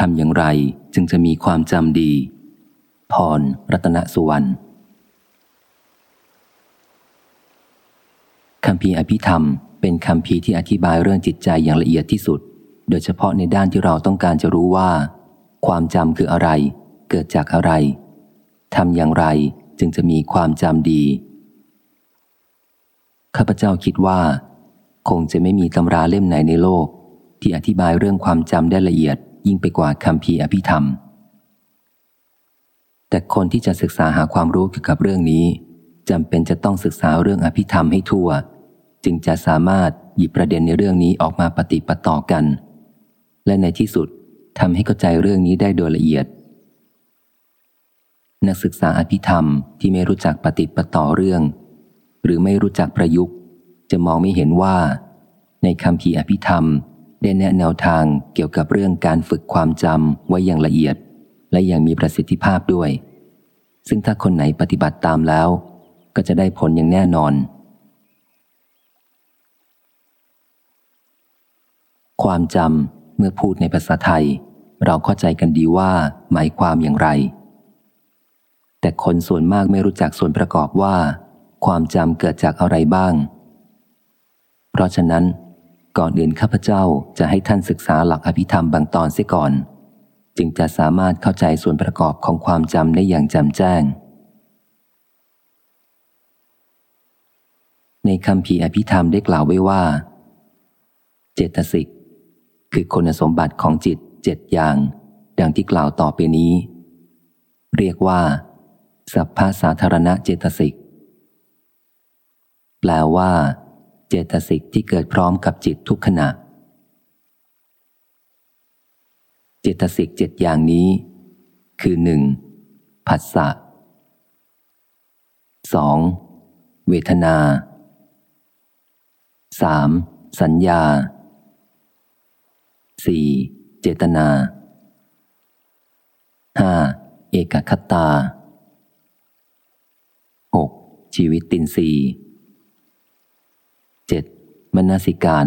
ทำอย่างไรจึงจะมีความจำดี พร รัตนสุวรรณคำพีอภิธรรม เป็นคำพีที่อธิบายเรื่องจิตใจอย่างละเอียดที่สุด โดยเฉพาะในด้านที่เราต้องการจะรู้ว่า ความจำคืออะไร เกิดจากอะไรทำอย่างไรจึงจะมีความจำดี ข้าพเจ้าคิดว่า คงจะไม่มีตำราเล่มไหนในโลก ที่อธิบายเรื่องความจำได้ละเอียด ยิ่งไปกว่าคำพีอภิธรรม แต่คนที่จะศึกษาหาความรู้เกี่ยวกับเรื่องนี้จำเป็นจะต้องศึกษาเรื่องอภิธรรมให้ทั่ว จึงจะสามารถหยิบประเด็นในเรื่องนี้ออกมาปฏิปต่อกัน และในที่สุดทำให้เข้าใจเรื่องนี้ได้โดยละเอียด นักศึกษาอภิธรรมที่ไม่รู้จักปฏิปต่อเรื่อง หรือไม่รู้จักประยุกต์ จะมองไม่เห็นว่า ในคำพีอภิธรรม ได้แนะแนวทางเกี่ยวกับเรื่องการฝึกความจำไว้อย่างละเอียด และอย่างมีประสิทธิภาพด้วย ซึ่งถ้าคนไหนปฏิบัติตามแล้ว ก็จะได้ผลอย่างแน่นอน ความจำเมื่อพูดในภาษาไทย เราเข้าใจกันดีว่า หมายความอย่างไร แต่คนส่วนมากไม่รู้จักส่วนประกอบว่า ความจำเกิดจากอะไรบ้าง เพราะฉะนั้น ก่อนอื่นข้าพเจ้าจะให้ท่านศึกษาหลักอภิธรรมบางตอนเสียก่อน จึงจะสามารถเข้าใจส่วนประกอบของความจำได้อย่างจำแจ้ง ในคำพีอภิธรรมได้กล่าวไว้ว่า เจตสิก คือคุณสมบัติของจิตเจ็ดอย่าง ดังที่กล่าวต่อไปนี้ เรียกว่า สัพพะสาธารณะเจตสิก แปลว่า เจตสิกที่เกิดพร้อมกับจิตทุกขณะ เจตสิกเจ็ดอย่างนี้ คือหนึ่งผัสสะสองเวทนาสามสัญญาสี่เจตนาห้าเอกคตาหกชีวิตตินรี 7. มนสิการ